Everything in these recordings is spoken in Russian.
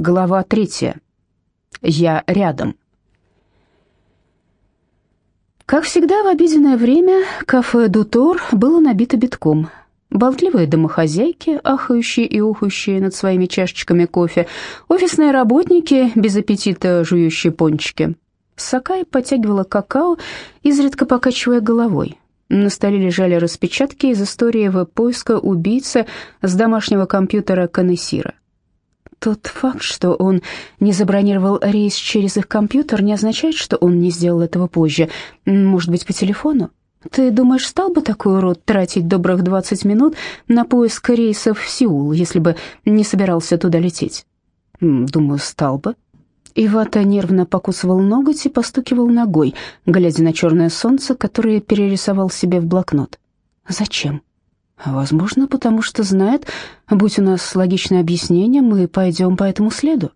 Глава третья. Я рядом. Как всегда, в обеденное время кафе «Дутор» было набито битком. Болтливые домохозяйки, ахающие и ухающие над своими чашечками кофе, офисные работники, без аппетита жующие пончики. Сакай подтягивала какао, изредка покачивая головой. На столе лежали распечатки из истории веб-поиска убийцы с домашнего компьютера Канессира. Тот факт, что он не забронировал рейс через их компьютер, не означает, что он не сделал этого позже. Может быть, по телефону? Ты думаешь, стал бы такой урод тратить добрых 20 минут на поиск рейсов в Сеул, если бы не собирался туда лететь? Думаю, стал бы. Ивата нервно покусывал ноготь и постукивал ногой, глядя на черное солнце, которое перерисовал себе в блокнот. Зачем? Возможно, потому что знает, будь у нас логичное объяснение, мы пойдем по этому следу.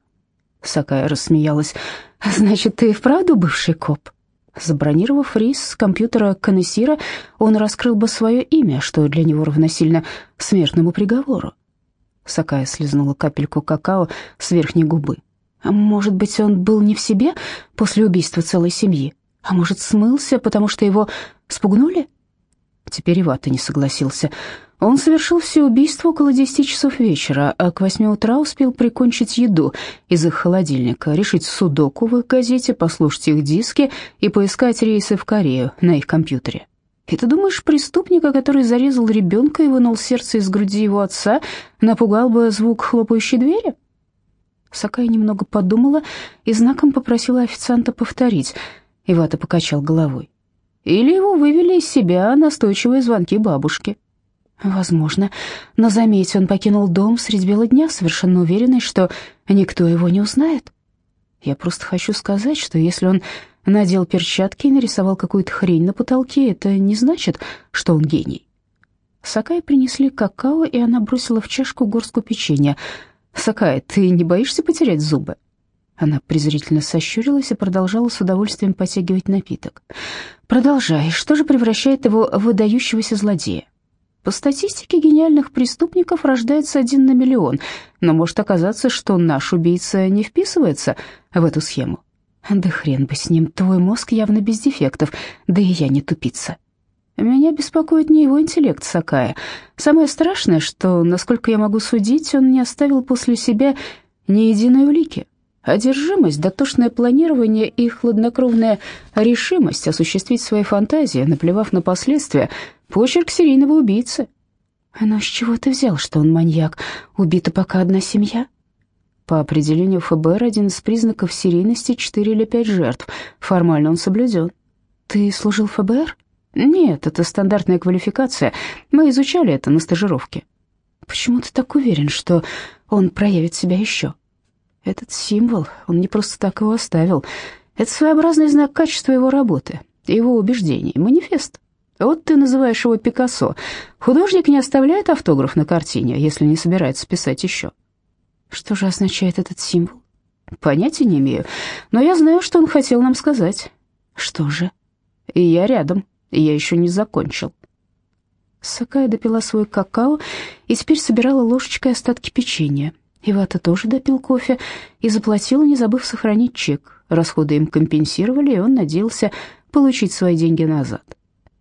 Сакая рассмеялась. Значит, ты и вправду бывший коп? Забронировав рейс с компьютера Канессира, он раскрыл бы свое имя, что для него равносильно смертному приговору. Сакая слезнула капельку какао с верхней губы. А может быть, он был не в себе после убийства целой семьи? А может, смылся, потому что его спугнули? Теперь Ивата не согласился. Он совершил все убийства около десяти часов вечера, а к восьми утра успел прикончить еду из их холодильника, решить судоку в их газете, послушать их диски и поискать рейсы в Корею на их компьютере. И ты думаешь, преступника, который зарезал ребенка и вынул сердце из груди его отца, напугал бы звук хлопающей двери? Сакай немного подумала и знаком попросила официанта повторить. Ивата покачал головой. Или его вывели из себя настойчивые звонки бабушки. Возможно, но заметь, он покинул дом средь бела дня, совершенно уверенный, что никто его не узнает. Я просто хочу сказать, что если он надел перчатки и нарисовал какую-то хрень на потолке, это не значит, что он гений. Сакай принесли какао, и она бросила в чашку горстку печенья. «Сакай, ты не боишься потерять зубы?» Она презрительно сощурилась и продолжала с удовольствием потягивать напиток. «Продолжай. Что же превращает его в выдающегося злодея?» По статистике гениальных преступников рождается один на миллион, но может оказаться, что наш убийца не вписывается в эту схему. Да хрен бы с ним, твой мозг явно без дефектов, да и я не тупица. Меня беспокоит не его интеллект, Сакая. Самое страшное, что, насколько я могу судить, он не оставил после себя ни единой улики. Одержимость, дотошное планирование и хладнокровная решимость осуществить свои фантазии, наплевав на последствия, почерк серийного убийцы. Но с чего ты взял, что он маньяк? Убита пока одна семья? По определению ФБР, один из признаков серийности — четыре или пять жертв. Формально он соблюден. Ты служил ФБР? Нет, это стандартная квалификация. Мы изучали это на стажировке. Почему ты так уверен, что он проявит себя еще? Этот символ, он не просто так его оставил. Это своеобразный знак качества его работы, его убеждений, манифест. Вот ты называешь его Пикассо. Художник не оставляет автограф на картине, если не собирается писать еще. Что же означает этот символ? Понятия не имею, но я знаю, что он хотел нам сказать. Что же? И я рядом, и я еще не закончил. Сакая допила свой какао и теперь собирала ложечкой остатки печенья. Ивата тоже допил кофе и заплатил, не забыв сохранить чек. Расходы им компенсировали, и он надеялся получить свои деньги назад.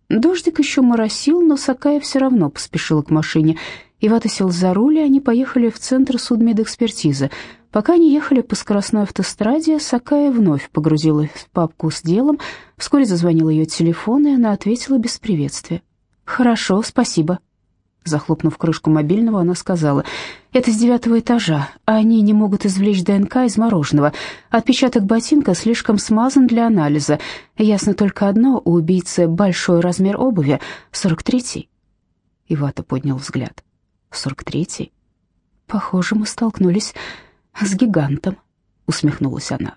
Дождик еще моросил, но Сакая все равно поспешила к машине. Ивата сел за руль, и они поехали в центр судмедэкспертизы. Пока они ехали по скоростной автостраде, Сакая вновь погрузилась в папку с делом. Вскоре зазвонил ее телефон, и она ответила без приветствия. «Хорошо, спасибо», Захлопнув крышку мобильного, она сказала, «Это с девятого этажа, а они не могут извлечь ДНК из мороженого. Отпечаток ботинка слишком смазан для анализа. Ясно только одно, у убийцы большой размер обуви, 43-й». Ивата поднял взгляд. «43-й? Похоже, мы столкнулись с гигантом», — усмехнулась она.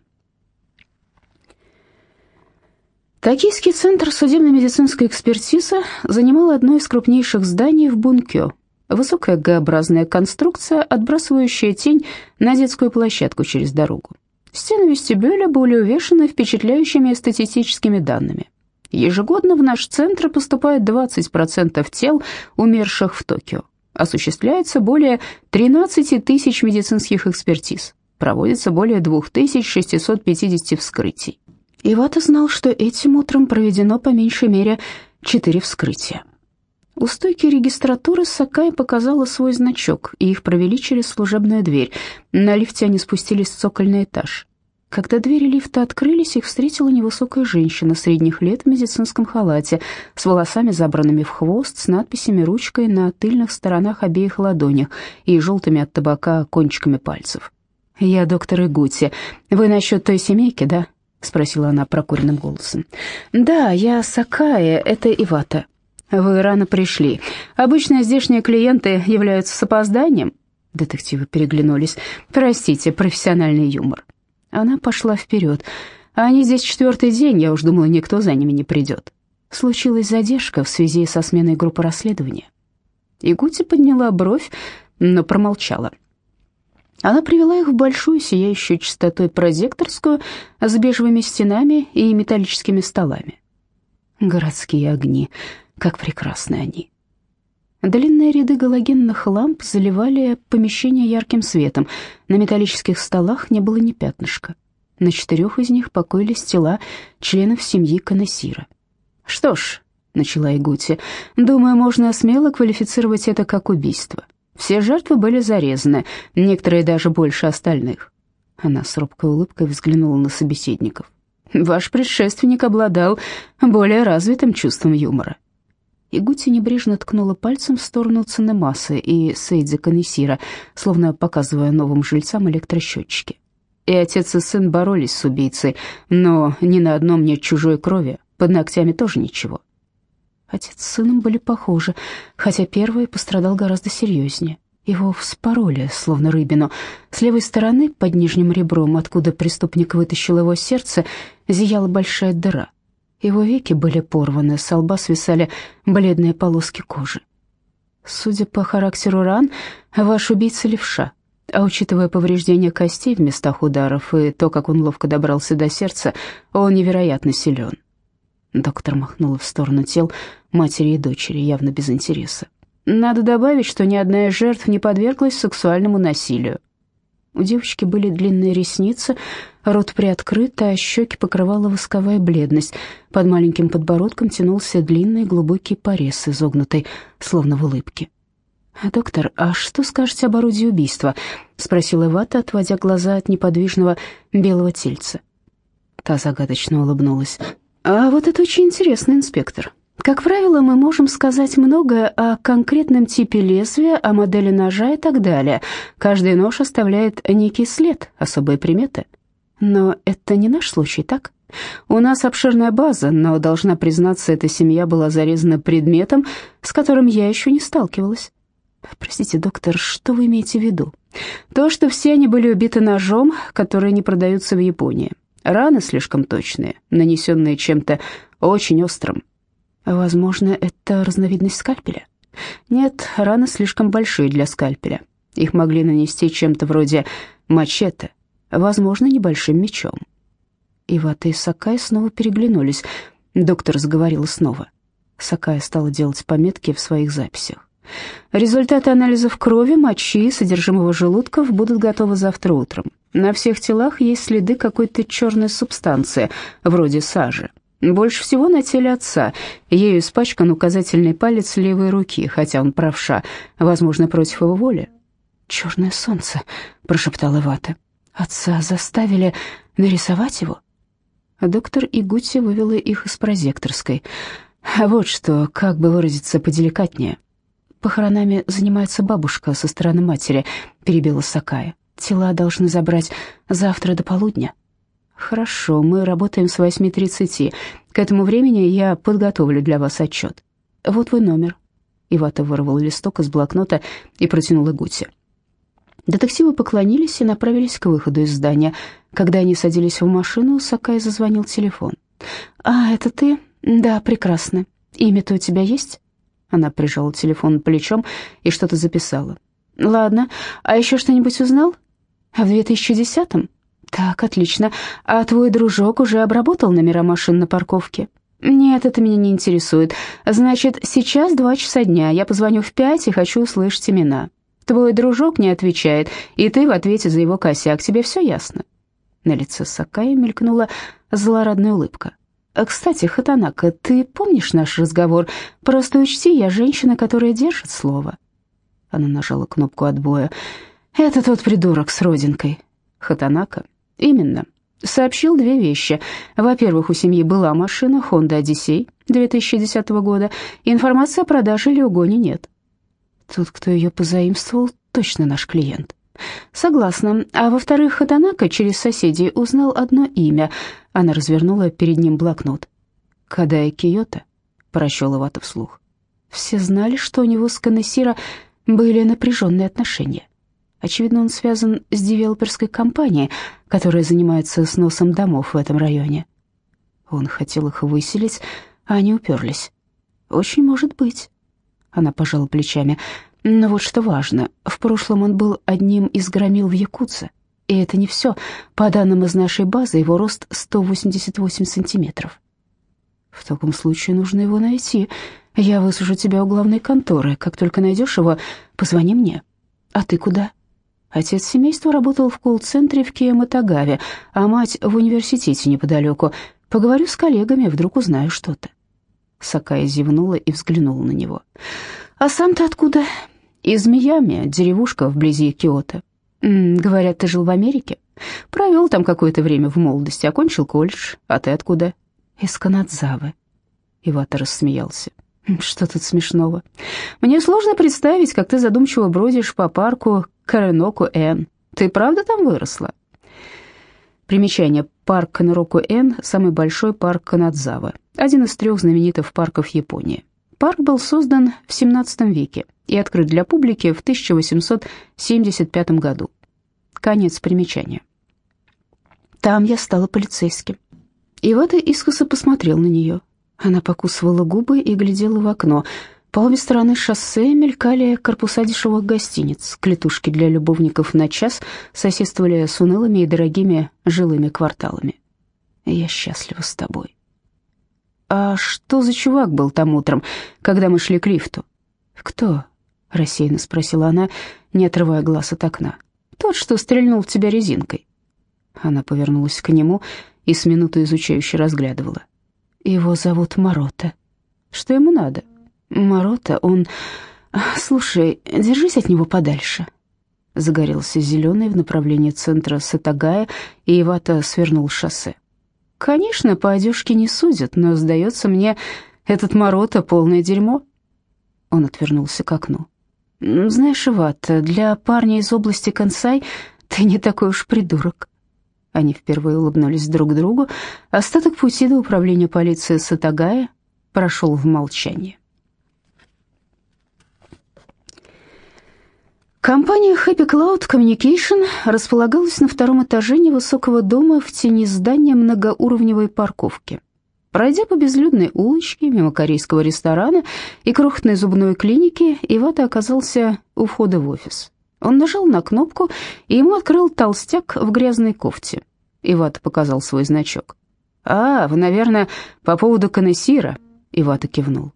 Токийский центр судебно-медицинской экспертизы занимал одно из крупнейших зданий в Бункё. Высокая Г-образная конструкция, отбрасывающая тень на детскую площадку через дорогу. Стены вестибюля были увешаны впечатляющими статистическими данными. Ежегодно в наш центр поступает 20% тел, умерших в Токио. Осуществляется более 13 тысяч медицинских экспертиз. Проводится более 2650 вскрытий. Ивата знал, что этим утром проведено по меньшей мере четыре вскрытия. У стойки регистратуры Сакай показала свой значок, и их провели через служебную дверь. На лифте они спустились в цокольный этаж. Когда двери лифта открылись, их встретила невысокая женщина средних лет в медицинском халате, с волосами забранными в хвост, с надписями ручкой на тыльных сторонах обеих ладонях и желтыми от табака кончиками пальцев. «Я доктор Игути. Вы насчет той семейки, да?» — спросила она прокуренным голосом. «Да, я Сакая, это Ивата». «Вы рано пришли. Обычно здешние клиенты являются с опозданием». Детективы переглянулись. «Простите, профессиональный юмор». Она пошла вперед. «Они здесь четвертый день, я уж думала, никто за ними не придет». Случилась задержка в связи со сменой группы расследования. Игути подняла бровь, но промолчала. Она привела их в большую, сияющую чистотой прозекторскую с бежевыми стенами и металлическими столами. Городские огни как прекрасны они. Длинные ряды галогенных ламп заливали помещение ярким светом. На металлических столах не было ни пятнышка. На четырех из них покоились тела членов семьи Канесира. «Что ж», — начала Игути, — «думаю, можно смело квалифицировать это как убийство. Все жертвы были зарезаны, некоторые даже больше остальных». Она с робкой улыбкой взглянула на собеседников. «Ваш предшественник обладал более развитым чувством юмора». И Гути небрежно ткнула пальцем в сторону Ценемасы и Сейдзи Канесира, словно показывая новым жильцам электросчетчики. И отец и сын боролись с убийцей, но ни на одном нет чужой крови, под ногтями тоже ничего. Отец с сыном были похожи, хотя первый пострадал гораздо серьезнее. Его вспороли, словно рыбину. С левой стороны, под нижним ребром, откуда преступник вытащил его сердце, зияла большая дыра. Его веки были порваны, с лба свисали бледные полоски кожи. Судя по характеру ран, ваш убийца левша, а учитывая повреждения костей в местах ударов и то, как он ловко добрался до сердца, он невероятно силен. Доктор махнула в сторону тел матери и дочери, явно без интереса. Надо добавить, что ни одна из жертв не подверглась сексуальному насилию. У девочки были длинные ресницы, рот приоткрыт, а щеки покрывала восковая бледность. Под маленьким подбородком тянулся длинный глубокий порез, изогнутый, словно в улыбке. «Доктор, а что скажете об орудии убийства?» — спросила Вата, отводя глаза от неподвижного белого тельца. Та загадочно улыбнулась. «А вот это очень интересный инспектор. Как правило, мы можем сказать многое о конкретном типе лезвия, о модели ножа и так далее. Каждый нож оставляет некий след, особые приметы. Но это не наш случай, так? У нас обширная база, но, должна признаться, эта семья была зарезана предметом, с которым я еще не сталкивалась. Простите, доктор, что вы имеете в виду? То, что все они были убиты ножом, который не продаются в Японии. Раны слишком точные, нанесенные чем-то очень острым. Возможно, это разновидность скальпеля? Нет, раны слишком большие для скальпеля. Их могли нанести чем-то вроде мачете, возможно, небольшим мечом. Ивата и Сакай снова переглянулись. Доктор заговорила снова. Сакая стала делать пометки в своих записях. Результаты анализов крови, мочи, содержимого желудков будут готовы завтра утром. На всех телах есть следы какой-то черной субстанции, вроде сажи. Больше всего на теле отца. Ею испачкан указательный палец левой руки, хотя он правша, возможно, против его воли. «Черное солнце», — прошептала Вата. «Отца заставили нарисовать его?» Доктор Игути вывела их из прозекторской. «Вот что, как бы выразиться поделикатнее». «Похоронами занимается бабушка со стороны матери», — перебила Сакая. «Тела должны забрать завтра до полудня». «Хорошо, мы работаем с 8.30. К этому времени я подготовлю для вас отчет. Вот вы номер». Ивата вырвал листок из блокнота и протянул Игуте. Детективы поклонились и направились к выходу из здания. Когда они садились в машину, Сакай зазвонил телефон. «А, это ты? Да, прекрасно. Имя-то у тебя есть?» Она прижала телефон плечом и что-то записала. «Ладно, а еще что-нибудь узнал?» «В 2010-м?» «Так, отлично. А твой дружок уже обработал номера машин на парковке?» «Нет, это меня не интересует. Значит, сейчас два часа дня. Я позвоню в пять и хочу услышать имена. Твой дружок не отвечает, и ты в ответе за его косяк. Тебе все ясно?» На лице Сакая мелькнула злорадная улыбка. «Кстати, Хатанака, ты помнишь наш разговор? Просто учти, я женщина, которая держит слово». Она нажала кнопку отбоя. «Это тот придурок с родинкой». «Хатанака?» «Именно. Сообщил две вещи. Во-первых, у семьи была машина Honda Odyssey 2010 года. Информации о продаже или угоне нет. Тот, кто ее позаимствовал, точно наш клиент. Согласна. А во-вторых, Хатанака через соседей узнал одно имя. Она развернула перед ним блокнот. Кадая Киота, прочел Ивата вслух. Все знали, что у него с Канессира были напряженные отношения. Очевидно, он связан с девелоперской компанией, которая занимается сносом домов в этом районе. Он хотел их выселить, а они уперлись. Очень может быть. Она пожала плечами. Но вот что важно, в прошлом он был одним из громил в Якутске. И это не все. По данным из нашей базы, его рост 188 сантиметров. В таком случае нужно его найти. Я высажу тебя у главной конторы. Как только найдешь его, позвони мне. А ты куда? Отец семейства работал в колл-центре в Киематагаве, а мать в университете неподалеку. Поговорю с коллегами, вдруг узнаю что-то. Сакая зевнула и взглянула на него. «А сам-то откуда?» «Из Миями, деревушка вблизи Киото». М -м, «Говорят, ты жил в Америке?» «Провел там какое-то время в молодости, окончил колледж. А ты откуда?» «Из Канадзавы». Ивата рассмеялся. «Что тут смешного? Мне сложно представить, как ты задумчиво бродишь по парку Кэнроку-Эн. Ты правда там выросла?» Примечание. Парк Кэнроку-Эн – самый большой парк Канадзавы один из трех знаменитых парков Японии. Парк был создан в 17 веке и открыт для публики в 1875 году. Конец примечания. Там я стала полицейским. И Ивата искоса посмотрел на нее. Она покусывала губы и глядела в окно. По обе стороны шоссе мелькали корпуса дешевых гостиниц. Клетушки для любовников на час соседствовали с унылыми и дорогими жилыми кварталами. «Я счастлива с тобой», «А что за чувак был там утром, когда мы шли к лифту?» «Кто?» — рассеянно спросила она, не отрывая глаз от окна. «Тот, что стрельнул в тебя резинкой». Она повернулась к нему и с минуты изучающе разглядывала. «Его зовут Морота. Что ему надо?» «Морота, он... Слушай, держись от него подальше». Загорелся зеленый в направлении центра Сатагая, и Ивата свернул шоссе. Конечно, по одежке не судят, но, сдается мне, этот Морота — полное дерьмо. Он отвернулся к окну. «Знаешь, Иват, для парня из области Кансай ты не такой уж придурок». Они впервые улыбнулись друг другу. Остаток пути до управления полиции Сатагая прошел в молчании. Компания Happy Cloud Communication располагалась на втором этаже невысокого дома в тени здания многоуровневой парковки. Пройдя по безлюдной улочке, мимо корейского ресторана и крохотной зубной клиники, Ивата оказался у входа в офис. Он нажал на кнопку, и ему открыл толстяк в грязной кофте. Ивата показал свой значок. «А, вы, наверное, по поводу Канессира?» Ивата кивнул.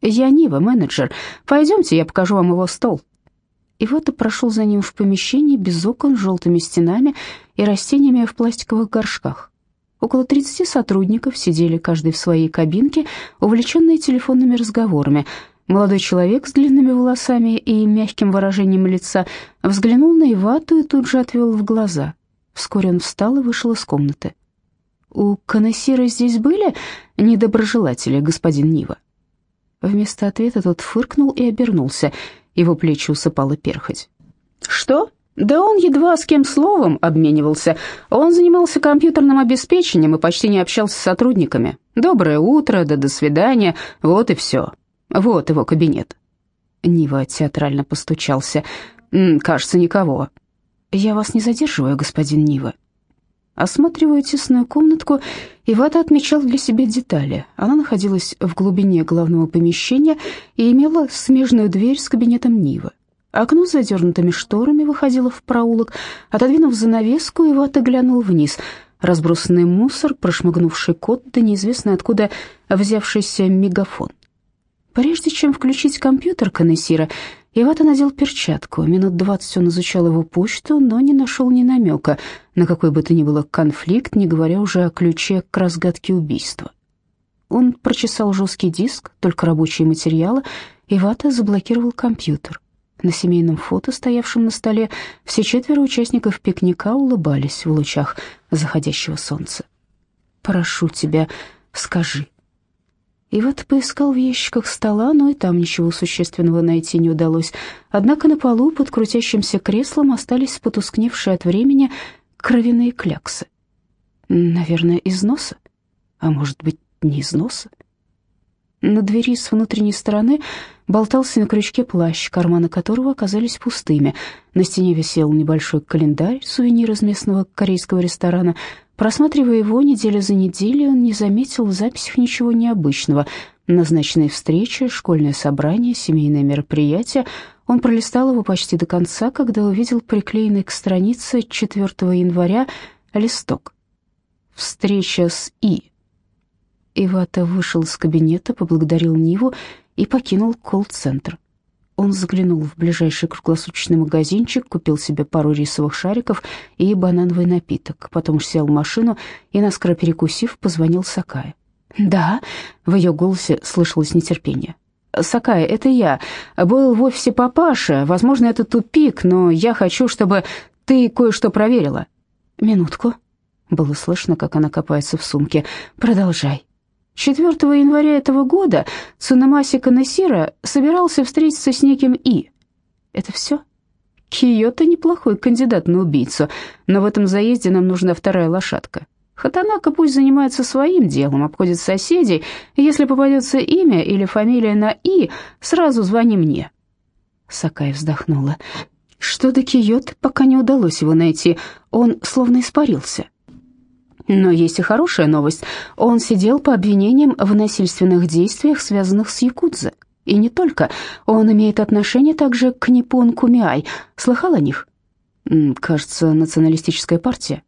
«Я Нива, менеджер. Пойдемте, я покажу вам его стол». И вот прошел за ним в помещении без окон, желтыми стенами и растениями в пластиковых горшках. Около 30 сотрудников сидели каждый в своей кабинке, увлеченные телефонными разговорами. Молодой человек с длинными волосами и мягким выражением лица взглянул на Ивату и тут же отвел в глаза. Вскоре он встал и вышел из комнаты. «У Канессира здесь были недоброжелатели, господин Нива?» Вместо ответа тот фыркнул и обернулся — его плечи усыпала перхоть. «Что? Да он едва с кем словом обменивался. Он занимался компьютерным обеспечением и почти не общался с сотрудниками. Доброе утро, да до свидания, вот и все. Вот его кабинет». Нива театрально постучался. «Кажется, никого». «Я вас не задерживаю, господин Нива». Осматривая тесную комнатку, Ивата отмечал для себя детали. Она находилась в глубине главного помещения и имела смежную дверь с кабинетом Нивы. Окно с задернутыми шторами выходило в проулок. Отодвинув занавеску, Ивата глянул вниз. Разбросанный мусор, прошмыгнувший кот, да неизвестно откуда взявшийся мегафон. Прежде чем включить компьютер Канессира, Ивата надел перчатку. Минут двадцать он изучал его почту, но не нашел ни намека на какой бы то ни было конфликт, не говоря уже о ключе к разгадке убийства. Он прочесал жесткий диск, только рабочие материалы, Ивата заблокировал компьютер. На семейном фото, стоявшем на столе, все четверо участников пикника улыбались в лучах заходящего солнца. «Прошу тебя, скажи», и вот поискал в ящиках стола, но и там ничего существенного найти не удалось. Однако на полу под крутящимся креслом остались потускневшие от времени кровяные кляксы. Наверное, из носа? А может быть, не из носа? На двери с внутренней стороны болтался на крючке плащ, карманы которого оказались пустыми. На стене висел небольшой календарь, сувенир из местного корейского ресторана — Просматривая его неделю за неделей, он не заметил в записях ничего необычного. Назначенные встречи, школьное собрание, семейное мероприятие. Он пролистал его почти до конца, когда увидел приклеенный к странице 4 января листок. «Встреча с И». Ивата вышел из кабинета, поблагодарил Ниву и покинул колл-центр. Он заглянул в ближайший круглосуточный магазинчик, купил себе пару рисовых шариков и банановый напиток. Потом сел в машину и, наскоро перекусив, позвонил Сакае. «Да», — в ее голосе слышалось нетерпение. «Сакая, это я. Был в офисе папаша. Возможно, это тупик, но я хочу, чтобы ты кое-что проверила». «Минутку». Было слышно, как она копается в сумке. «Продолжай». 4 января этого года Цунамаси Канесира собирался встретиться с неким И. Это все? Киото неплохой кандидат на убийцу, но в этом заезде нам нужна вторая лошадка. Хатанака пусть занимается своим делом, обходит соседей. Если попадется имя или фамилия на «и», сразу звони мне». Сакай вздохнула. Что до Киото, пока не удалось его найти. Он словно испарился. Но есть и хорошая новость. Он сидел по обвинениям в насильственных действиях, связанных с Якудзо. И не только. Он имеет отношение также к Ниппон Кумиай. Слыхал о них? Кажется, националистическая партия.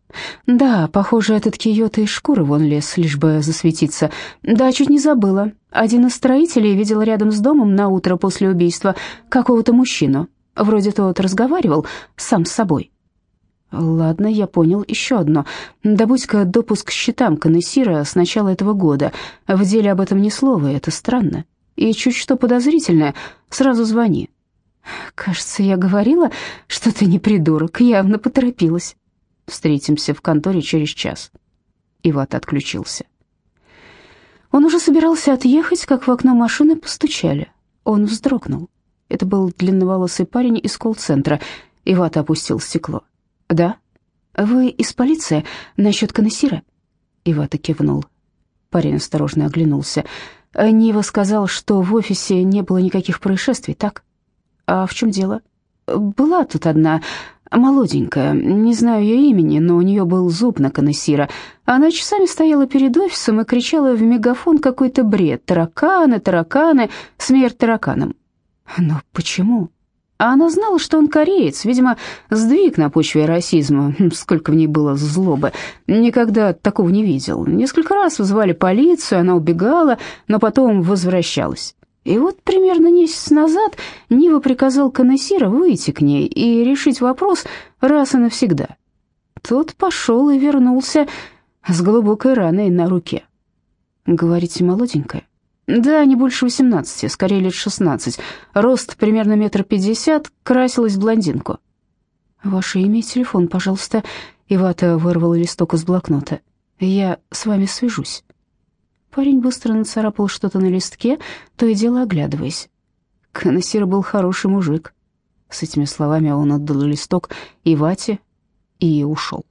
Да, похоже, этот Киото из шкуры вон лез, лишь бы засветиться. Да, чуть не забыла. Один из строителей видел рядом с домом на утро после убийства какого-то мужчину. Вроде тот разговаривал сам с собой. Ладно, я понял. Еще одно. Добудь-ка допуск к счетам Канессира с начала этого года. В деле об этом ни слова, это странно. И чуть что подозрительное, сразу звони. Кажется, я говорила, что ты не придурок, явно поторопилась. Встретимся в конторе через час. Иват отключился. Он уже собирался отъехать, как в окно машины постучали. Он вздрогнул. Это был длинноволосый парень из колл-центра. Иват опустил стекло. «Да? Вы из полиции? Насчет Канессира?» Ивата кивнул. Парень осторожно оглянулся. Нива сказал, что в офисе не было никаких происшествий, так? А в чем дело? Была тут одна молоденькая, не знаю ее имени, но у нее был зуб на Канессира. Она часами стояла перед офисом и кричала в мегафон какой-то бред. Тараканы, тараканы, смерть тараканам. Но почему? А она знала, что он кореец, видимо, сдвиг на почве расизма. Хм, сколько в ней было злобы. Никогда такого не видел. Несколько раз вызывали полицию, она убегала, но потом возвращалась. И вот примерно месяц назад Нива приказал Канессира выйти к ней и решить вопрос раз и навсегда. Тот пошел и вернулся с глубокой раной на руке. «Говорите, молоденькая?» Да, не больше восемнадцати, скорее лет шестнадцать. Рост примерно метр пятьдесят, красилась блондинку. Ваше имя и телефон, пожалуйста. Ивата вырвала листок из блокнота. Я с вами свяжусь. Парень быстро нацарапал что-то на листке, то и дело оглядываясь. Канасир был хороший мужик. С этими словами он отдал листок Ивате и ушел.